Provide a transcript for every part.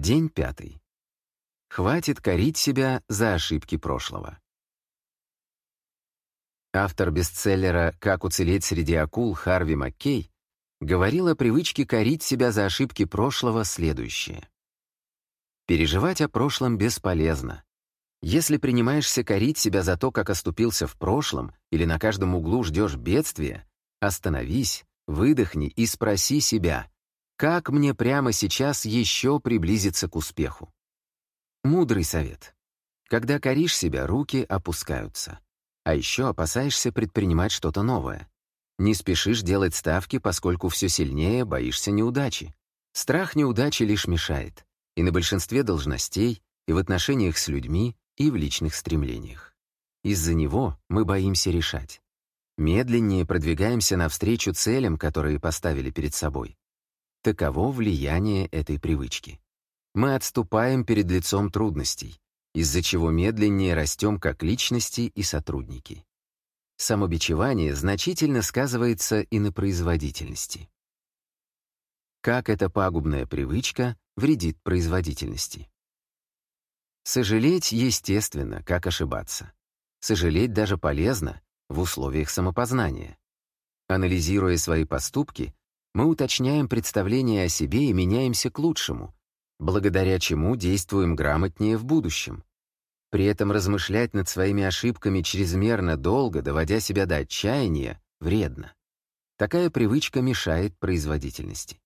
День пятый. Хватит корить себя за ошибки прошлого. Автор бестселлера «Как уцелеть среди акул» Харви Маккей говорил о привычке корить себя за ошибки прошлого следующее. Переживать о прошлом бесполезно. Если принимаешься корить себя за то, как оступился в прошлом, или на каждом углу ждешь бедствия, остановись, выдохни и спроси себя, как мне прямо сейчас еще приблизиться к успеху? Мудрый совет. Когда коришь себя, руки опускаются. А еще опасаешься предпринимать что-то новое. Не спешишь делать ставки, поскольку все сильнее боишься неудачи. Страх неудачи лишь мешает. И на большинстве должностей, и в отношениях с людьми, и в личных стремлениях. Из-за него мы боимся решать. Медленнее продвигаемся навстречу целям, которые поставили перед собой. Таково влияние этой привычки. Мы отступаем перед лицом трудностей, из-за чего медленнее растем как личности и сотрудники. Самобичевание значительно сказывается и на производительности. Как эта пагубная привычка вредит производительности? Сожалеть естественно, как ошибаться. Сожалеть даже полезно в условиях самопознания. Анализируя свои поступки, мы уточняем представление о себе и меняемся к лучшему, благодаря чему действуем грамотнее в будущем. При этом размышлять над своими ошибками чрезмерно долго, доводя себя до отчаяния, вредно. Такая привычка мешает производительности.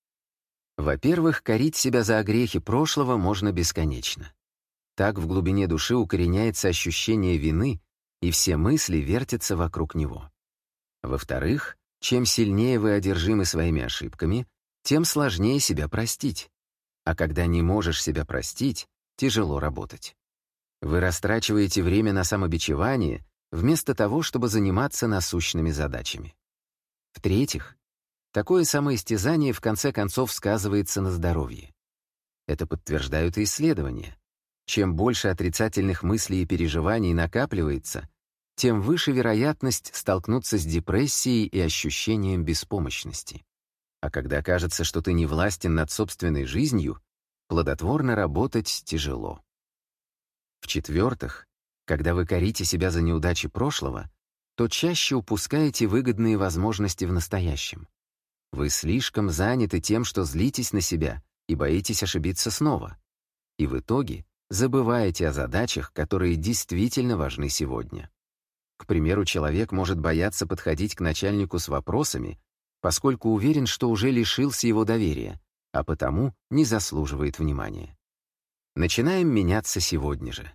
Во-первых, корить себя за огрехи прошлого можно бесконечно. Так в глубине души укореняется ощущение вины, и все мысли вертятся вокруг него. Во-вторых, чем сильнее вы одержимы своими ошибками, тем сложнее себя простить. А когда не можешь себя простить, тяжело работать. Вы растрачиваете время на самобичевание вместо того, чтобы заниматься насущными задачами. В-третьих, такое самоистязание в конце концов сказывается на здоровье. Это подтверждают и исследования. Чем больше отрицательных мыслей и переживаний накапливается, тем выше вероятность столкнуться с депрессией и ощущением беспомощности. А когда кажется, что ты не властен над собственной жизнью, плодотворно работать тяжело. В-четвертых, когда вы корите себя за неудачи прошлого, то чаще упускаете выгодные возможности в настоящем. Вы слишком заняты тем, что злитесь на себя и боитесь ошибиться снова. И в итоге забываете о задачах, которые действительно важны сегодня. К примеру, человек может бояться подходить к начальнику с вопросами, поскольку уверен, что уже лишился его доверия, а потому не заслуживает внимания. Начинаем меняться сегодня же.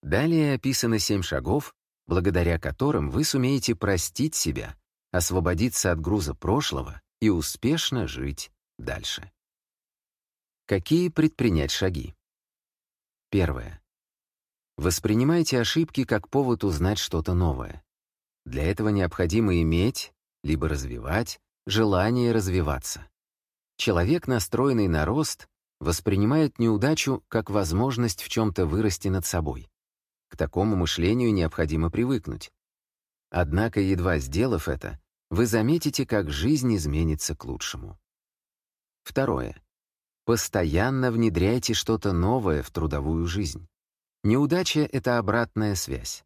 Далее описано семь шагов, благодаря которым вы сумеете простить себя, освободиться от груза прошлого и успешно жить дальше. Какие предпринять шаги? Первое. Воспринимайте ошибки как повод узнать что-то новое. Для этого необходимо иметь либо развивать желание развиваться. Человек, настроенный на рост, воспринимает неудачу как возможность в чем-то вырасти над собой. К такому мышлению необходимо привыкнуть. Однако, едва сделав это, вы заметите, как жизнь изменится к лучшему. Второе. Постоянно внедряйте что-то новое в трудовую жизнь. Неудача — это обратная связь.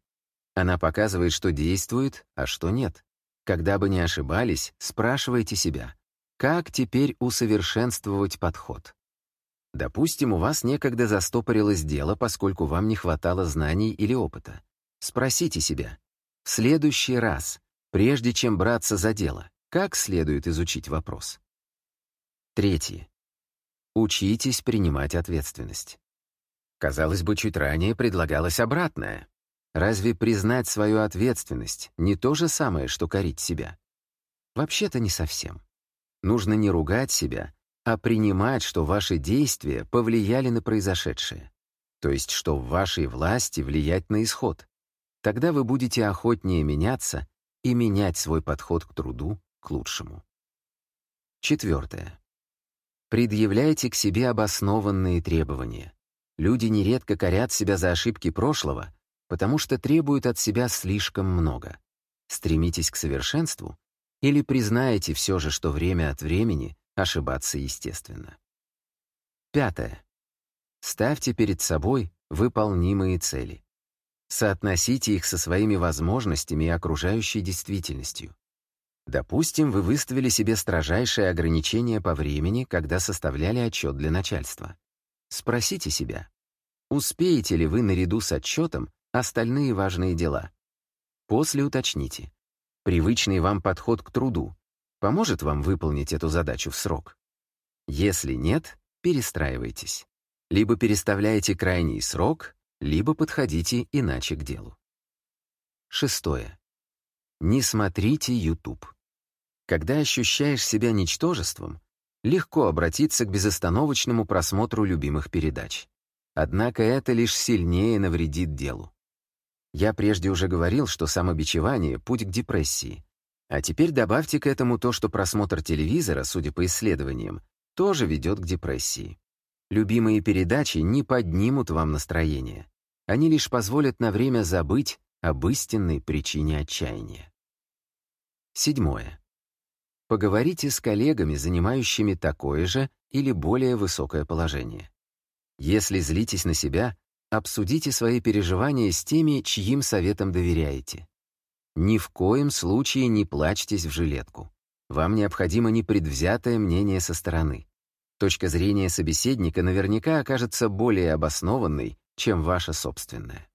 Она показывает, что действует, а что нет. Когда бы не ошибались, спрашивайте себя, как теперь усовершенствовать подход? Допустим, у вас некогда застопорилось дело, поскольку вам не хватало знаний или опыта. Спросите себя, в следующий раз, прежде чем браться за дело, как следует изучить вопрос? Третье. Учитесь принимать ответственность. Казалось бы, чуть ранее предлагалось обратное. Разве признать свою ответственность не то же самое, что корить себя? Вообще-то не совсем. Нужно не ругать себя, а принимать, что ваши действия повлияли на произошедшее. То есть, что в вашей власти влиять на исход. Тогда вы будете охотнее меняться и менять свой подход к труду к лучшему. Четвертое. Предъявляйте к себе обоснованные требования. Люди нередко корят себя за ошибки прошлого, потому что требуют от себя слишком много. Стремитесь к совершенству или признаете все же, что время от времени ошибаться естественно. Пятое. Ставьте перед собой выполнимые цели. Соотносите их со своими возможностями и окружающей действительностью. Допустим, вы выставили себе строжайшее ограничение по времени, когда составляли отчет для начальства. Спросите себя, успеете ли вы наряду с отчетом остальные важные дела? После уточните, привычный вам подход к труду поможет вам выполнить эту задачу в срок? Если нет, перестраивайтесь. Либо переставляйте крайний срок, либо подходите иначе к делу. Шестое. Не смотрите YouTube. Когда ощущаешь себя ничтожеством, легко обратиться к безостановочному просмотру любимых передач. Однако это лишь сильнее навредит делу. Я прежде уже говорил, что самобичевание — путь к депрессии. А теперь добавьте к этому то, что просмотр телевизора, судя по исследованиям, тоже ведет к депрессии. Любимые передачи не поднимут вам настроение. Они лишь позволят на время забыть об истинной причине отчаяния. Седьмое. Поговорите с коллегами, занимающими такое же или более высокое положение. Если злитесь на себя, обсудите свои переживания с теми, чьим советам доверяете. Ни в коем случае не плачьтесь в жилетку. Вам необходимо непредвзятое мнение со стороны. Точка зрения собеседника наверняка окажется более обоснованной, чем ваша собственная.